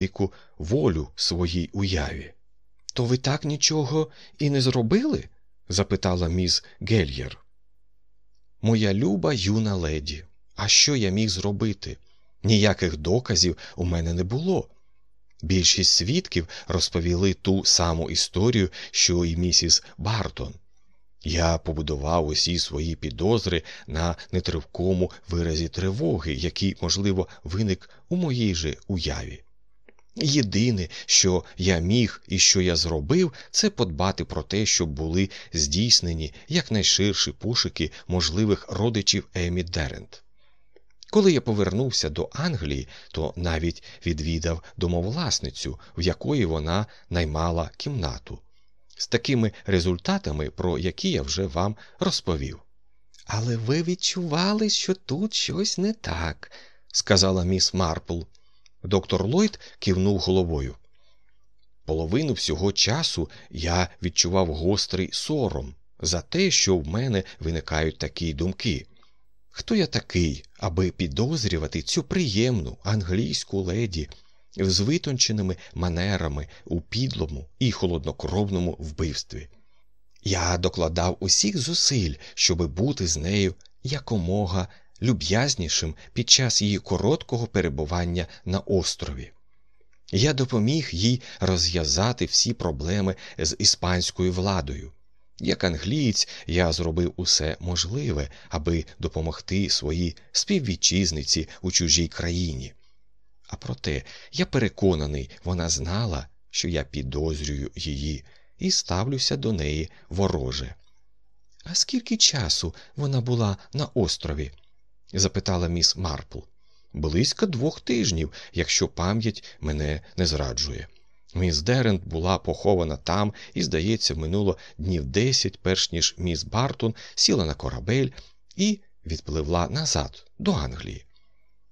велику волю своїй уяві. То ви так нічого і не зробили? запитала міс Гельєр. Моя люба юна леді, а що я міг зробити? Ніяких доказів у мене не було. Більшість свідків розповіли ту саму історію, що і місіс Бартон. Я побудував усі свої підозри на нетривкому виразі тривоги, який, можливо, виник у моїй же уяві. Єдине, що я міг і що я зробив, це подбати про те, щоб були здійснені якнайширші пошуки можливих родичів Емі Дерент. Коли я повернувся до Англії, то навіть відвідав домовласницю, в якої вона наймала кімнату, з такими результатами, про які я вже вам розповів. Але ви відчували, що тут щось не так, сказала міс Марпл. Доктор Ллойд кивнув головою. Половину всього часу я відчував гострий сором за те, що в мене виникають такі думки. Хто я такий, аби підозрювати цю приємну англійську леді з витонченими манерами у підлому і холоднокровному вбивстві? Я докладав усіх зусиль, щоби бути з нею якомога люб'язнішим під час її короткого перебування на острові. Я допоміг їй розв'язати всі проблеми з іспанською владою. Як англієць, я зробив усе можливе, аби допомогти своїй співвітчизниці у чужій країні. А проте я переконаний, вона знала, що я підозрюю її і ставлюся до неї вороже. А скільки часу вона була на острові? Запитала міс Марпл. Близько двох тижнів, якщо пам'ять мене не зраджує. Міс Дерент була похована там, і, здається, минуло днів десять, перш ніж міс Бартон сіла на корабель і відпливла назад до Англії.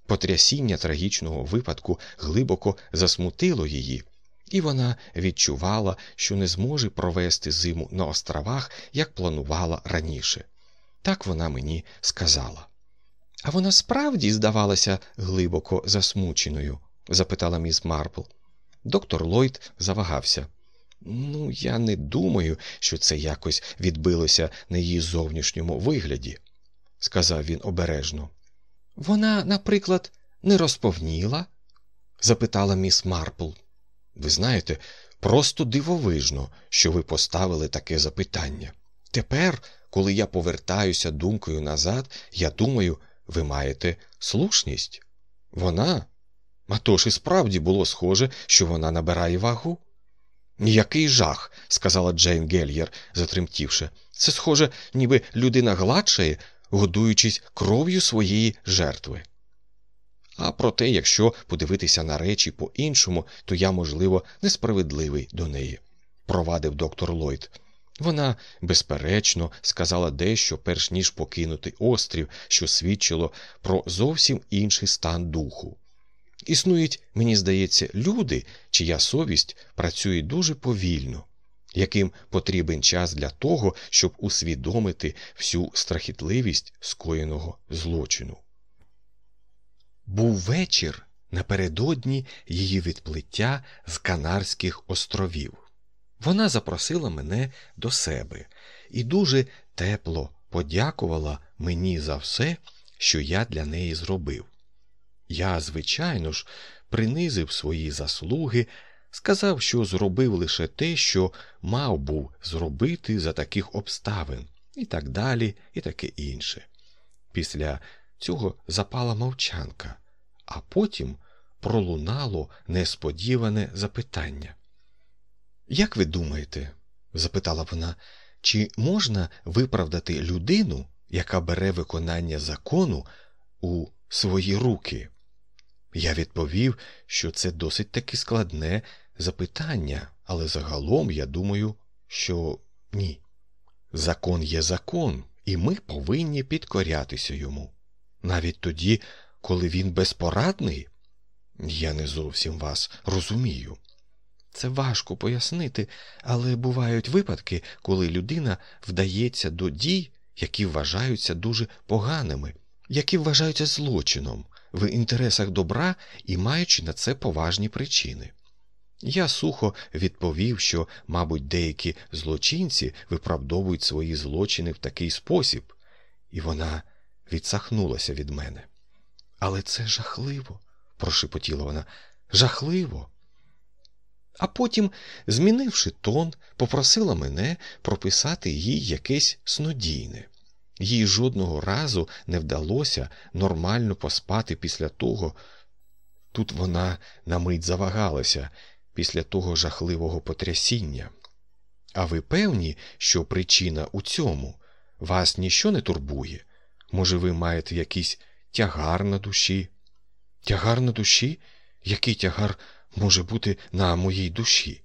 Потрясіння трагічного випадку глибоко засмутило її, і вона відчувала, що не зможе провести зиму на островах, як планувала раніше. Так вона мені сказала. А вона справді здавалася глибоко засмученою? запитала міс Марпл. Доктор Ллойд завагався. Ну, я не думаю, що це якось відбилося на її зовнішньому вигляді, сказав він обережно. Вона, наприклад, не розповніла? запитала міс Марпл. Ви знаєте, просто дивовижно, що ви поставили таке запитання. Тепер, коли я повертаюся думкою назад, я думаю, ви маєте слушність. Вона. А і справді було схоже, що вона набирає вагу. Який жах, сказала Джейн Гельєр, затремтівши. Це схоже, ніби людина гладшає, годуючись кров'ю своєї жертви. А проте, якщо подивитися на речі по іншому, то я, можливо, несправедливий до неї, провадив доктор Ллойд. Вона, безперечно, сказала дещо, перш ніж покинути острів, що свідчило про зовсім інший стан духу. Існують, мені здається, люди, чия совість працює дуже повільно, яким потрібен час для того, щоб усвідомити всю страхітливість скоєного злочину. Був вечір напередодні її відплиття з Канарських островів. Вона запросила мене до себе і дуже тепло подякувала мені за все, що я для неї зробив. Я, звичайно ж, принизив свої заслуги, сказав, що зробив лише те, що мав був зробити за таких обставин, і так далі, і таке інше. Після цього запала мовчанка, а потім пролунало несподіване запитання. Як ви думаєте, запитала вона, чи можна виправдати людину, яка бере виконання закону у свої руки? Я відповів, що це досить таки складне запитання, але загалом я думаю, що ні. Закон є закон, і ми повинні підкорятися йому. Навіть тоді, коли він безпорадний, я не зовсім вас розумію. Це важко пояснити, але бувають випадки, коли людина вдається до дій, які вважаються дуже поганими, які вважаються злочином, в інтересах добра і маючи на це поважні причини. Я сухо відповів, що, мабуть, деякі злочинці виправдовують свої злочини в такий спосіб, і вона відсахнулася від мене. Але це жахливо, прошепотіла вона. Жахливо. А потім, змінивши тон, попросила мене прописати їй якесь снодійне. Їй жодного разу не вдалося нормально поспати після того. Тут вона на мить завагалася після того жахливого потрясіння. А ви певні, що причина у цьому? Вас ніщо не турбує? Може, ви маєте якийсь тягар на душі? Тягар на душі? Який тягар може бути на моїй душі?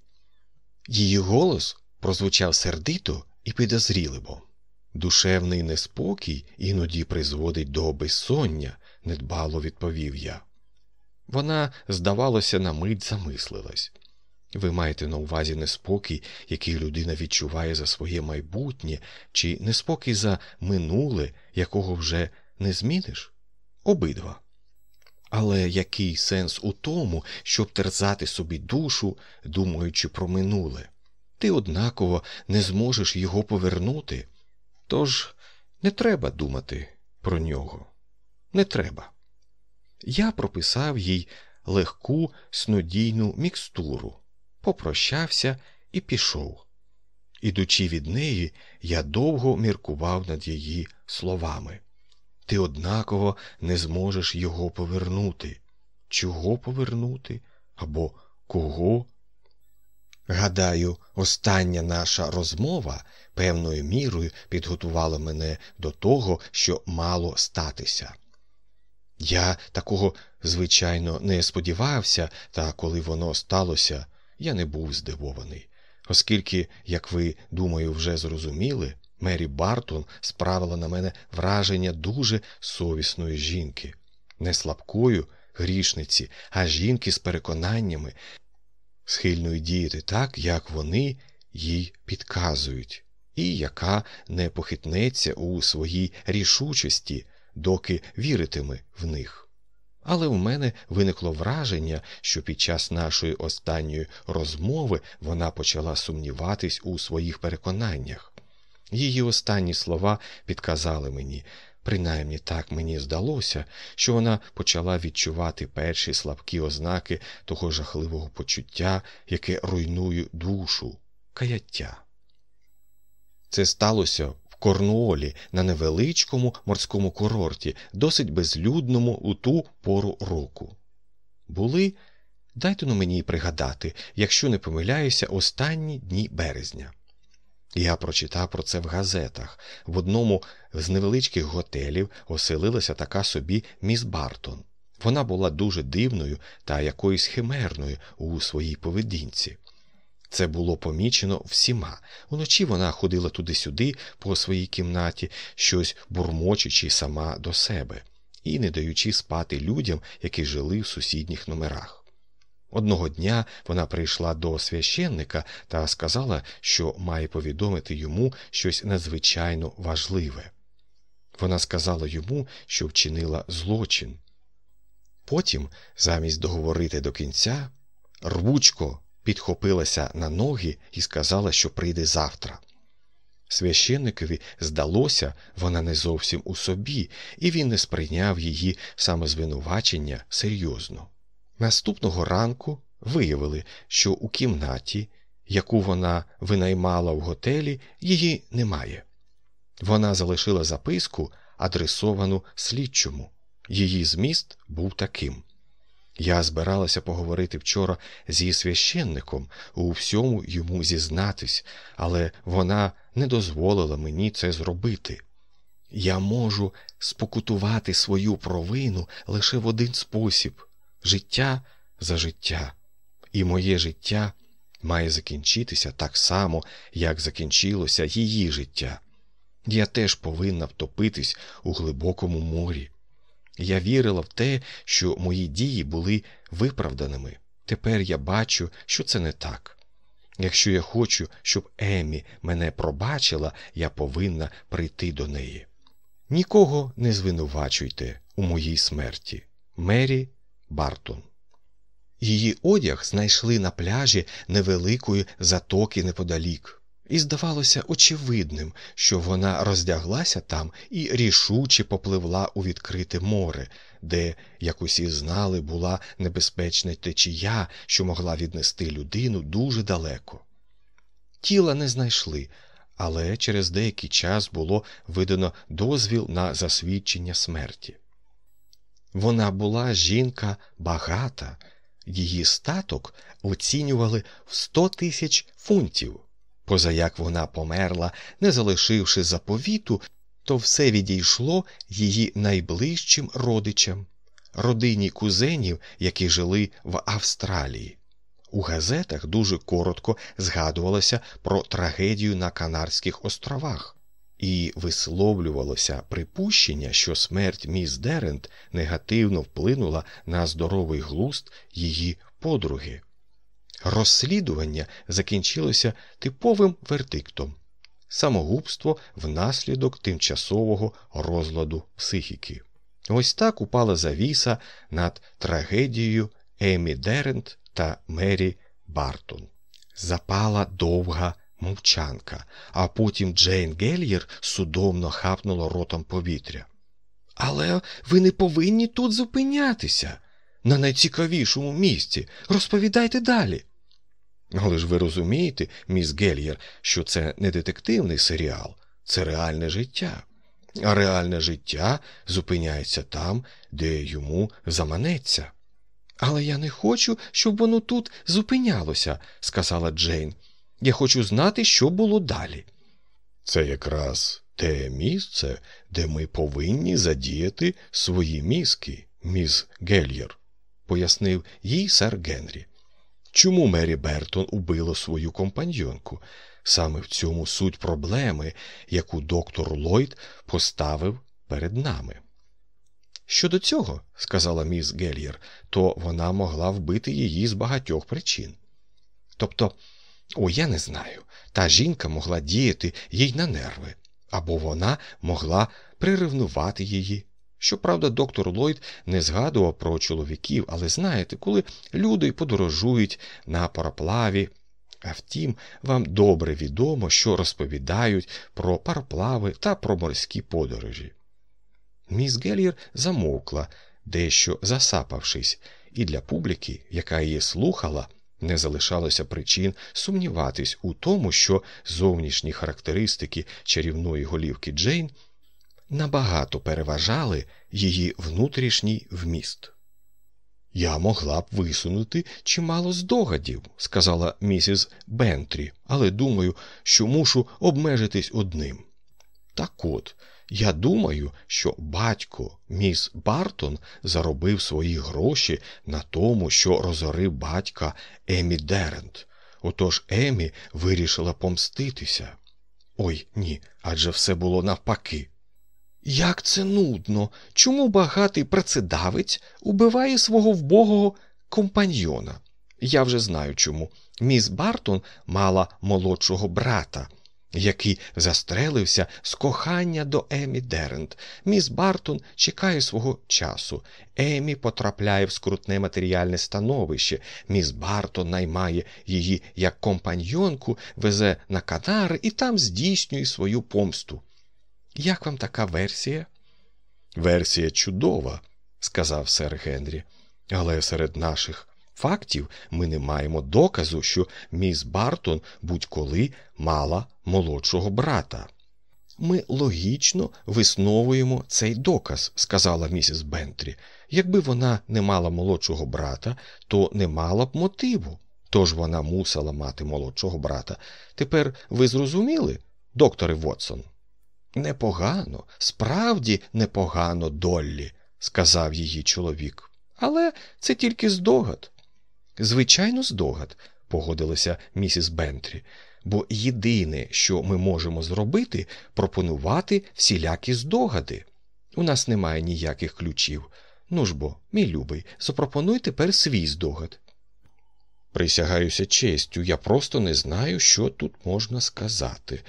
Її голос прозвучав сердито і підозріливо. Душевний неспокій іноді призводить до безсоння, недбало відповів я. Вона, здавалося, на мить замислилась. Ви маєте на увазі неспокій, який людина відчуває за своє майбутнє, чи неспокій за минуле, якого вже не зміниш? Обидва. Але який сенс у тому, щоб терзати собі душу, думаючи про минуле? Ти однаково не зможеш його повернути. Тож не треба думати про нього. Не треба. Я прописав їй легку снодійну мікстуру, попрощався і пішов. Ідучи від неї, я довго міркував над її словами. Ти однаково не зможеш його повернути. Чого повернути? Або кого? Гадаю, остання наша розмова певною мірою підготувала мене до того, що мало статися. Я такого, звичайно, не сподівався, та коли воно сталося, я не був здивований, оскільки, як ви, думаю, вже зрозуміли, Мері Бартон справила на мене враження дуже совісної жінки, не слабкою грішниці, а жінки з переконаннями, схильної діяти так, як вони їй підказують, і яка не похитнеться у своїй рішучості, доки віритиме в них. Але в мене виникло враження, що під час нашої останньої розмови вона почала сумніватись у своїх переконаннях. Її останні слова підказали мені, принаймні так мені здалося, що вона почала відчувати перші слабкі ознаки того жахливого почуття, яке руйнує душу, каяття. Це сталося в Корнуолі на невеличкому морському курорті, досить безлюдному у ту пору року. Були, дайте ну мені пригадати, якщо не помиляюся, останні дні березня. Я прочитав про це в газетах. В одному з невеличких готелів оселилася така собі міс Бартон. Вона була дуже дивною та якоюсь химерною у своїй поведінці. Це було помічено всіма. Уночі вона ходила туди-сюди по своїй кімнаті, щось бурмочучи сама до себе і не даючи спати людям, які жили в сусідніх номерах. Одного дня вона прийшла до священника та сказала, що має повідомити йому щось надзвичайно важливе. Вона сказала йому, що вчинила злочин. Потім, замість договорити до кінця, рвучко підхопилася на ноги і сказала, що прийде завтра. Священникові здалося, вона не зовсім у собі, і він не сприйняв її самозвинувачення серйозно. Наступного ранку виявили, що у кімнаті, яку вона винаймала в готелі, її немає. Вона залишила записку, адресовану слідчому. Її зміст був таким. Я збиралася поговорити вчора зі священником, у всьому йому зізнатись, але вона не дозволила мені це зробити. Я можу спокутувати свою провину лише в один спосіб життя за життя, і моє життя має закінчитися так само, як закінчилося її життя. Я теж повинна втопитись у глибокому морі. Я вірила в те, що мої дії були виправданими. Тепер я бачу, що це не так. Якщо я хочу, щоб Емі мене пробачила, я повинна прийти до неї. Нікого не звинувачуйте у моїй смерті. Мері Бартон. Її одяг знайшли на пляжі невеликої затоки неподалік, і здавалося очевидним, що вона роздяглася там і рішуче попливла у відкрите море, де, як усі знали, була небезпечна течія, що могла віднести людину дуже далеко. Тіла не знайшли, але через деякий час було видано дозвіл на засвідчення смерті. Вона була жінка багата, її статок оцінювали в 100 тисяч фунтів. Позаяк вона померла, не залишивши заповіту, то все відійшло її найближчим родичам, родині кузенів, які жили в Австралії. У газетах дуже коротко згадувалося про трагедію на Канарських островах, і висловлювалося припущення, що смерть міс Дерент негативно вплинула на здоровий глуст її подруги. Розслідування закінчилося типовим вердиктом самогубство внаслідок тимчасового розладу психіки. Ось так упала завіса над трагедією Емі Дерент та Мері Бартон. Запала довга мовчанка, а потім Джейн Гельєр судомно хапнула ротом повітря. Але ви не повинні тут зупинятися. На найцікавішому місці. Розповідайте далі. Але ж ви розумієте, міс Гельєр, що це не детективний серіал, це реальне життя. А реальне життя зупиняється там, де йому заманеться. Але я не хочу, щоб воно тут зупинялося, сказала Джейн. Я хочу знати, що було далі. Це якраз те місце, де ми повинні задіяти свої мізки, міс Гельєр, пояснив їй сер Генрі. Чому Мері Бертон убила свою компаньонку? Саме в цьому суть проблеми, яку доктор Ллойд поставив перед нами. Щодо цього, сказала міс Гельєр, то вона могла вбити її з багатьох причин. Тобто, о, я не знаю, та жінка могла діяти їй на нерви, або вона могла приревнувати її. Щоправда, доктор Ллойд не згадував про чоловіків, але знаєте, коли люди подорожують на пароплаві. А втім, вам добре відомо, що розповідають про пароплави та про морські подорожі. Міс Гельєр замовкла, дещо засапавшись, і для публіки, яка її слухала, не залишалося причин сумніватись у тому, що зовнішні характеристики чарівної голівки Джейн набагато переважали її внутрішній вміст. Я могла б висунути чимало здогадів, сказала місіс Бентрі, але думаю, що мушу обмежитись одним. Так от, я думаю, що батько міс Бартон заробив свої гроші на тому, що розорив батька Емі Дерент. Отож Емі вирішила помститися. Ой ні, адже все було навпаки. Як це нудно. Чому багатий працедавець убиває свого вбогого компаньйона? Я вже знаю чому. Міс Бартон мала молодшого брата, який застрелився з кохання до Емі Дерент. Міс Бартон чекає свого часу. Емі потрапляє в скрутне матеріальне становище. Міс Бартон наймає її як компаньйонку, везе на Канари і там здійснює свою помсту. Як вам така версія? Версія чудова, сказав сер Генрі, але серед наших фактів ми не маємо доказу, що міс Бартон будь-коли мала молодшого брата. Ми логічно висновуємо цей доказ, сказала місіс Бентрі. Якби вона не мала молодшого брата, то не мала б мотиву. Тож вона мусила мати молодшого брата. Тепер ви зрозуміли, докторе Вотсон? Непогано, справді непогано, Доллі, сказав її чоловік. Але це тільки здогад. Звичайно, здогад, погодилася місіс Бентрі, бо єдине, що ми можемо зробити, пропонувати всілякі здогади. У нас немає ніяких ключів. Ну ж бо, мій любий, запропонуй тепер свій здогад. Присягаюся честю, я просто не знаю, що тут можна сказати.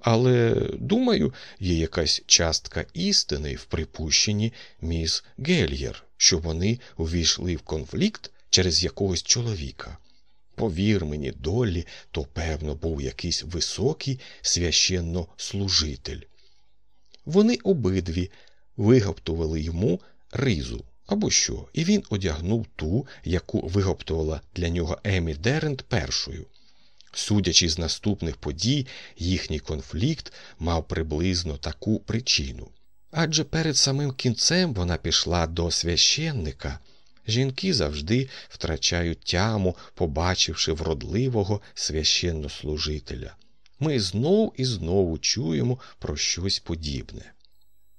Але, думаю, є якась частка істини в припущенні міс Гельєр, що вони увійшли в конфлікт через якогось чоловіка. Повір мені, долі, то, певно, був якийсь високий священнослужитель. Вони обидві вигаптували йому ризу або що, і він одягнув ту, яку вигаптувала для нього Емі Дерент першою. Судячи з наступних подій, їхній конфлікт мав приблизно таку причину. Адже перед самим кінцем вона пішла до священника. Жінки завжди втрачають тяму, побачивши вродливого священнослужителя. Ми знов і знову чуємо про щось подібне.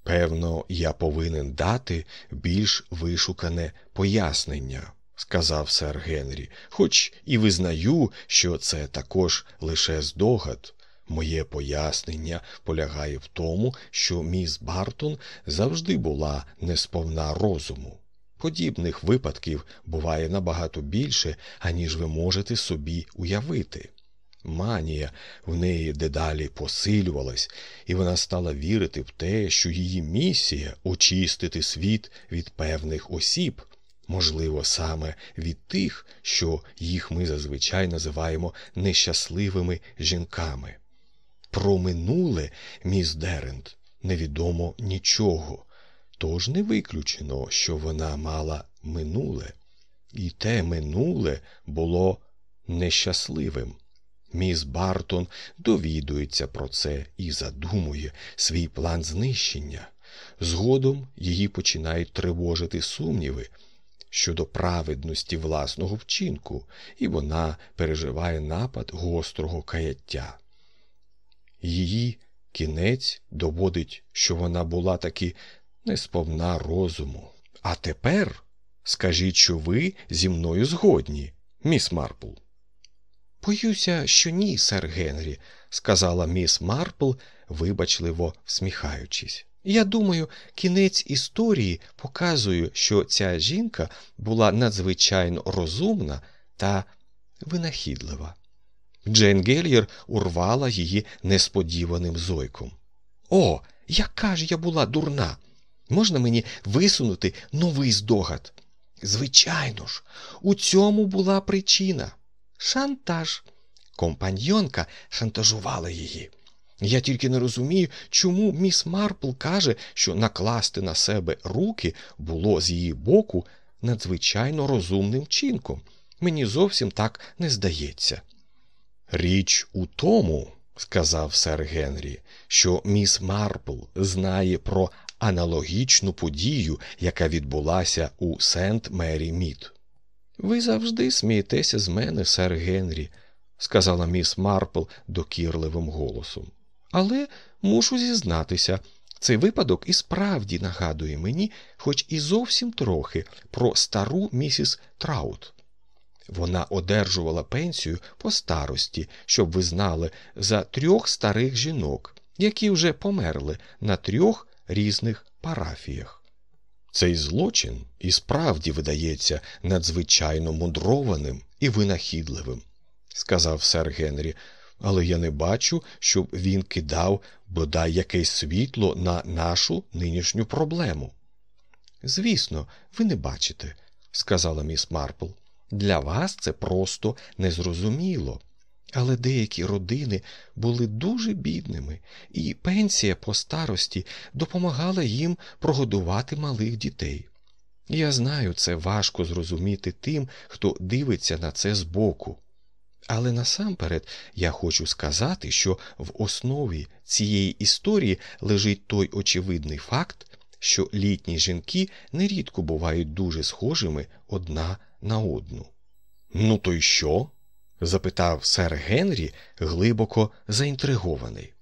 Певно, я повинен дати більш вишукане пояснення, сказав сер Генрі, хоч і визнаю, що це також лише здогад. Моє пояснення полягає в тому, що міс Бартон завжди була несповна розуму. Подібних випадків буває набагато більше, аніж ви можете собі уявити. Манія в неї дедалі посилювалась, і вона стала вірити в те, що її місія очистити світ від певних осіб, можливо, саме від тих, що їх ми зазвичай називаємо нещасливими жінками. Про минуле, міс Дерент, невідомо нічого, тож не виключено, що вона мала минуле, і те минуле було нещасливим. Міс Бартон довідується про це і задумує свій план знищення. Згодом її починають тривожити сумніви щодо праведності власного вчинку, і вона переживає напад гострого каяття. Її кінець доводить, що вона була таки несповна розуму. А тепер скажіть, що ви зі мною згодні, міс Марпл. Боюся, що ні, сер Генрі, сказала міс Марпл, вибачливо всміхаючись. Я думаю, кінець історії показує, що ця жінка була надзвичайно розумна та винахідлива. Джейн Гельєр урвала її несподіваним зойком. О, яка ж я була дурна! Можна мені висунути новий здогад? Звичайно ж, у цьому була причина. Шантаж. Компаньонка шантажувала її. Я тільки не розумію, чому міс Марпл каже, що накласти на себе руки було з її боку надзвичайно розумним чинком. Мені зовсім так не здається. Річ у тому, сказав сер Генрі, що міс Марпл знає про аналогічну подію, яка відбулася у Сент Мері Мід. Ви завжди смієтеся з мене, сер Генрі, сказала міс Марпл докірливим голосом. Але мушу зізнатися, цей випадок і справді нагадує мені, хоч і зовсім трохи, про стару місіс Траут. Вона одержувала пенсію по старості, щоб ви знали, за трьох старих жінок, які вже померли на трьох різних парафіях. Цей злочин і справді видається надзвичайно мудрованим і винахідливим, сказав сер Генрі, але я не бачу, щоб він кидав бодай якесь світло на нашу нинішню проблему. Звісно, ви не бачите, сказала міс Марпл. Для вас це просто незрозуміло. Але деякі родини були дуже бідними, і пенсія по старості допомагала їм прогодувати малих дітей. Я знаю, це важко зрозуміти тим, хто дивиться на це збоку. Але насамперед я хочу сказати, що в основі цієї історії лежить той очевидний факт, що літні жінки нерідко бувають дуже схожими одна на одну. Ну, то й що? Запитав сер Генрі, глибоко заінтригований.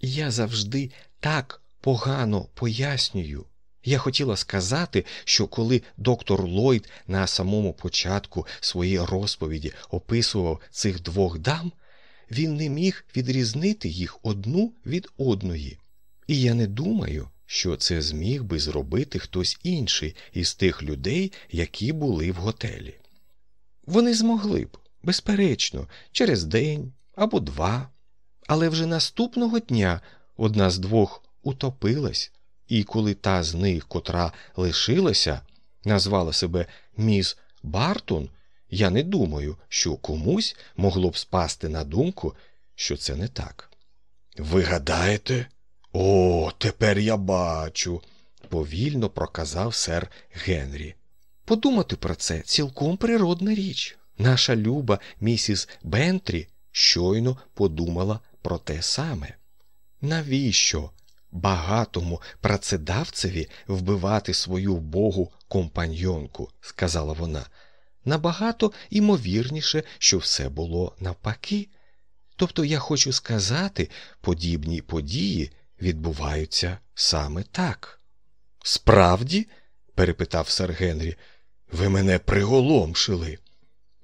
Я завжди так погано пояснюю. Я хотіла сказати, що коли доктор Ллойд на самому початку своєї розповіді описував цих двох дам, він не міг відрізнити їх одну від одної. І я не думаю, що це зміг би зробити хтось інший із тих людей, які були в готелі. Вони змогли б, безперечно, через день або два, Але вже наступного дня одна з двох утопилась, і коли та з них, котра лишилася, назвала себе міс Бартон, я не думаю, що комусь могло б спасти на думку, що це не так. Ви гадаєте? О, тепер я бачу, повільно проказав сер Генрі. Подумати про це цілком природна річ. Наша люба місіс Бентрі щойно подумала про те саме. Навіщо багатому працедавцеві вбивати свою богу компаньонку, сказала вона. Набагато імовірніше, що все було навпаки. Тобто я хочу сказати, подібні події відбуваються саме так. Справді? перепитав сер Генрі, ви мене приголомшили.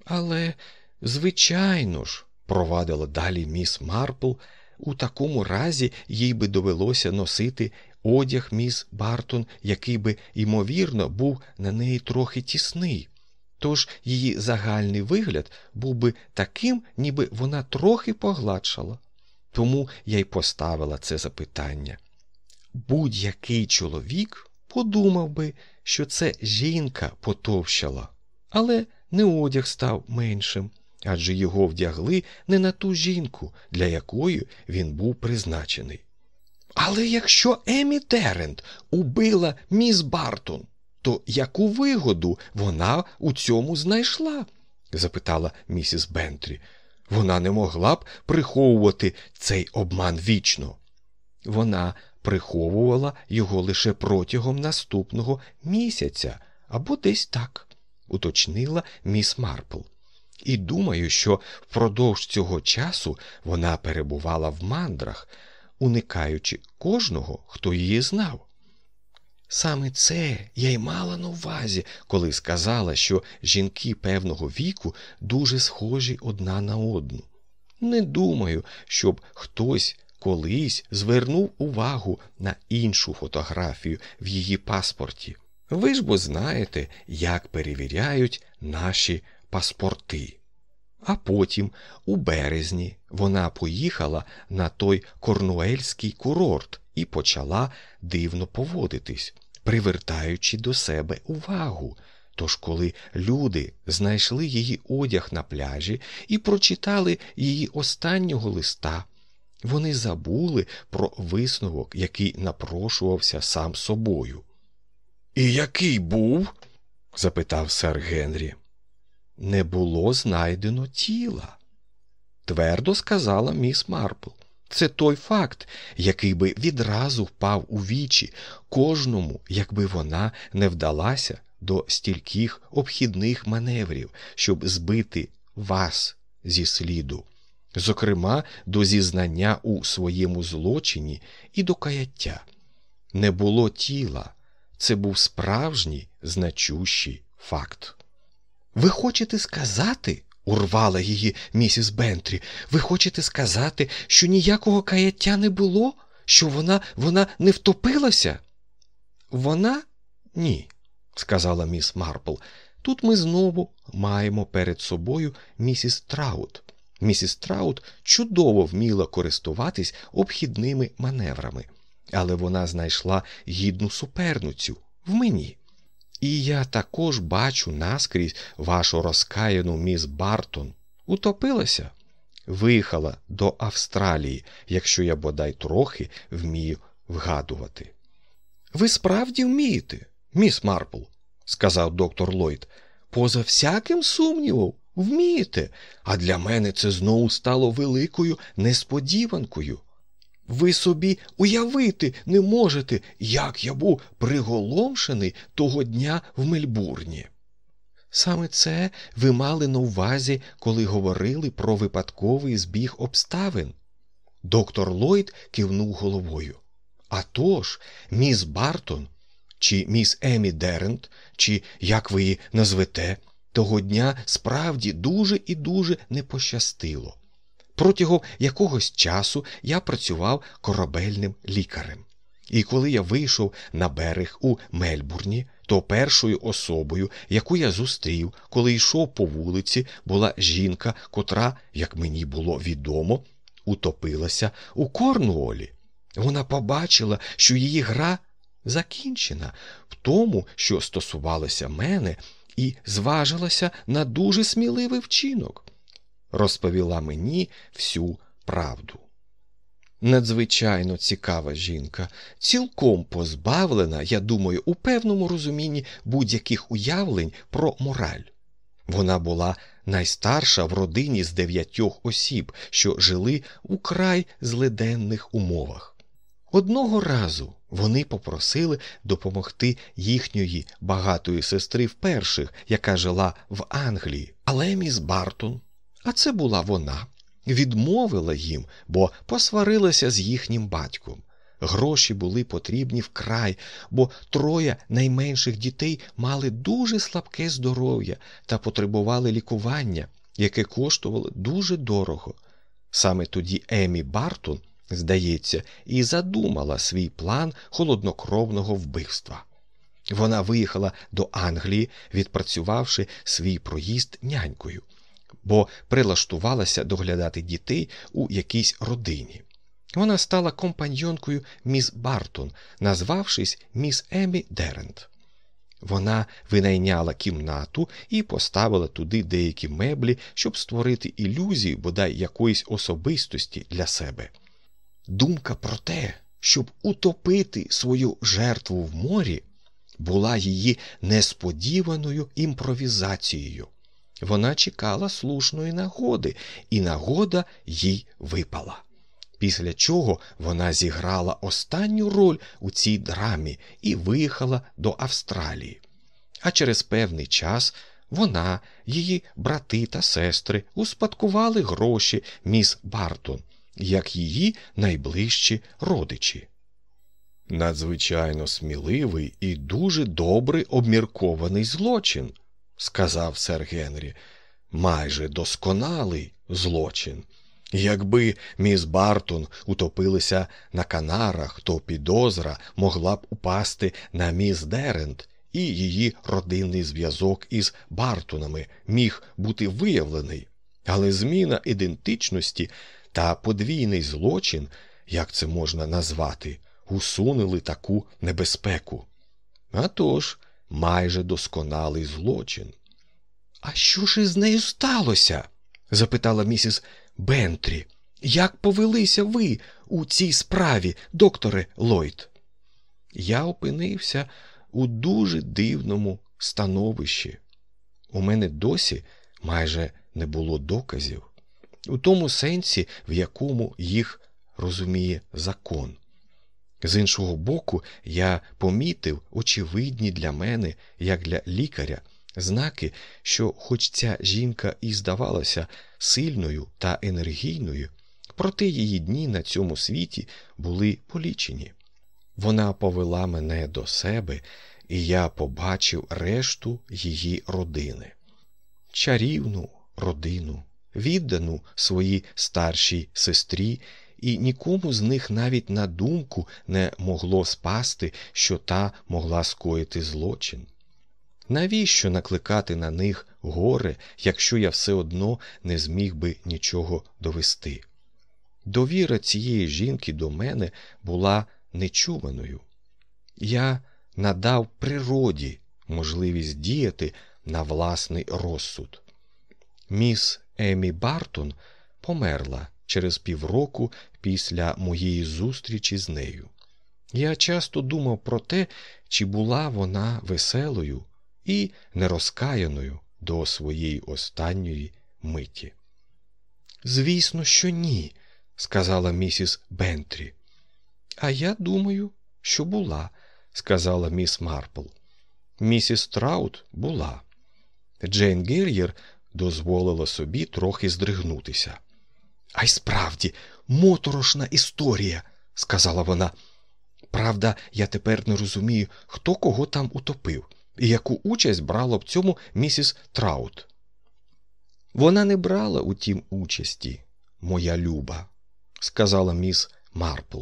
Але, звичайно ж, провадила далі міс Марпл, у такому разі їй би довелося носити одяг міс Бартон, який би, ймовірно, був на неї трохи тісний. Тож її загальний вигляд був би таким, ніби вона трохи погладшала. Тому я й поставила це запитання. Будь-який чоловік подумав би, що це жінка потовщала, але не одяг став меншим, адже його вдягли не на ту жінку, для якої він був призначений. Але якщо Емі Терент убила міс Бартон, то яку вигоду вона у цьому знайшла? запитала місіс Бентрі. Вона не могла б приховувати цей обман вічно. Вона приховувала його лише протягом наступного місяця або десь так, уточнила міс Марпл. І думаю, що впродовж цього часу вона перебувала в мандрах, уникаючи кожного, хто її знав. Саме це я й мала на увазі, коли сказала, що жінки певного віку дуже схожі одна на одну. Не думаю, щоб хтось колись звернув увагу на іншу фотографію в її паспорті. Ви ж бо знаєте, як перевіряють наші паспорти. А потім, у березні, вона поїхала на той корнуельський курорт і почала дивно поводитись, привертаючи до себе увагу. Тож, коли люди знайшли її одяг на пляжі і прочитали її останнього листа, вони забули про висновок, який напрошувався сам собою. І який був? запитав сер Генрі. Не було знайдено тіла, твердо сказала міс Марпл. Це той факт, який би відразу впав у вічі кожному, якби вона не вдалася до стільких обхідних маневрів, щоб збити вас зі сліду, зокрема до зізнання у своєму злочині і до каяття. Не було тіла, це був справжній значущий факт. Ви хочете сказати, урвала її місіс Бентрі, ви хочете сказати, що ніякого каяття не було, що вона вона не втопилася? Вона ні, сказала міс Марпл. Тут ми знову маємо перед собою місіс Траут. Місіс Траут чудово вміла користуватись обхідними маневрами, але вона знайшла гідну суперницю в мені. І я також бачу наскрізь вашу розкаяну міс Бартон. Утопилася, виїхала до Австралії, якщо я бодай трохи вмію вгадувати. Ви справді вмієте, міс Марпл, сказав доктор Ллойд. Поза всяким сумнівом, вмієте, а для мене це знову стало великою несподіванкою. Ви собі уявити не можете, як я був приголомшений того дня в Мельбурні. Саме це ви мали на увазі, коли говорили про випадковий збіг обставин. Доктор Ллойд кивнув головою. «А тож, міс Бартон, чи міс Емі Дерент, чи як ви її назвете, того дня справді дуже і дуже не пощастило. Протягом якогось часу я працював корабельним лікарем. І коли я вийшов на берег у Мельбурні, то першою особою, яку я зустрів, коли йшов по вулиці, була жінка, котра, як мені було відомо, утопилася у Корнуолі. Вона побачила, що її гра закінчена в тому, що стосувалося мене, і зважилася на дуже сміливий вчинок. Розповіла мені всю правду. Надзвичайно цікава жінка, цілком позбавлена, я думаю, у певному розумінні будь-яких уявлень про мораль. Вона була найстарша в родині з дев'ятьох осіб, що жили у край злиденних умовах. Одного разу вони попросили допомогти їхньої багатої сестри вперших, яка жила в Англії, але міс Бартон, а це була вона, відмовила їм, бо посварилася з їхнім батьком. Гроші були потрібні вкрай, бо троє найменших дітей мали дуже слабке здоров'я та потребували лікування, яке коштувало дуже дорого. Саме тоді Емі Бартон, здається, і задумала свій план холоднокровного вбивства. Вона виїхала до Англії, відпрацювавши свій проїзд нянькою, бо прилаштувалася доглядати дітей у якійсь родині. Вона стала компаньйонкою міс Бартон, назвавшись міс Емі Дерент. Вона винайняла кімнату і поставила туди деякі меблі, щоб створити ілюзію бодай якоїсь особистості для себе. Думка про те, щоб утопити свою жертву в морі, була її несподіваною імпровізацією. Вона чекала слушної нагоди, і нагода їй випала після чого вона зіграла останню роль у цій драмі і виїхала до Австралії. А через певний час вона, її брати та сестри успадкували гроші міс Бартон, як її найближчі родичі. Надзвичайно сміливий і дуже добре обміркований злочин, сказав сер Генрі, майже досконалий злочин. Якби міс Бартон утопилися на канарах, то підозра могла б упасти на міс Дерент, і її родинний зв'язок із Бартонами міг бути виявлений, але зміна ідентичності та подвійний злочин, як це можна назвати, усунули таку небезпеку. А тож, майже досконалий злочин. А що ж із нею сталося? запитала місіс Бентрі, як повелися ви у цій справі, докторе Ллойд?» Я опинився у дуже дивному становищі. У мене досі майже не було доказів, у тому сенсі, в якому їх розуміє закон. З іншого боку, я помітив очевидні для мене, як для лікаря, знаки, що, хоч ця жінка і здавалася сильною та енергійною, проте її дні на цьому світі були полічені. Вона повела мене до себе, і я побачив решту її родини, чарівну родину, віддану своїй старшій сестрі, і нікому з них навіть на думку не могло спасти, що та могла скоїти злочин. Навіщо накликати на них горе, якщо я все одно не зміг би нічого довести? Довіра цієї жінки до мене була нечуваною. Я надав природі можливість діяти на власний розсуд. Міс Емі Бартон померла через півроку після моєї зустрічі з нею. Я часто думав про те, чи була вона веселою і нерозкаяною до своєї останньої миті. Звісно, що ні, сказала місіс Бентрі. А я думаю, що була, сказала міс Марпл. Місіс Траут була. Джейн Гер'єр дозволила собі трохи здригнутися. А й справді, моторошна історія, сказала вона. Правда, я тепер не розумію, хто кого там утопив і яку участь брала в цьому місіс Траут. Вона не брала у тім участі, моя люба, сказала міс Марпл.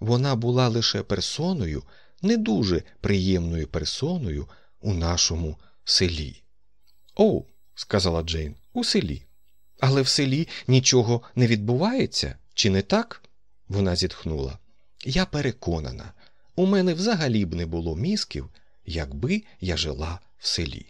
Вона була лише персоною, не дуже приємною персоною у нашому селі. О, сказала Джейн, у селі. Але в селі нічого не відбувається, Чи не так? Вона зітхнула. Я переконана, у мене взагалі б не було мізків, якби я жила в селі.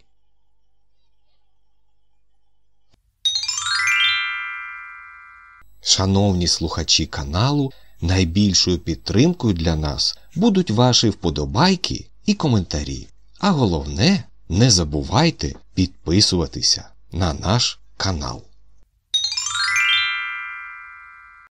Шановні слухачі каналу, найбільшою підтримкою для нас будуть ваші вподобайки і коментарі. А головне, не забувайте підписуватися на наш канал.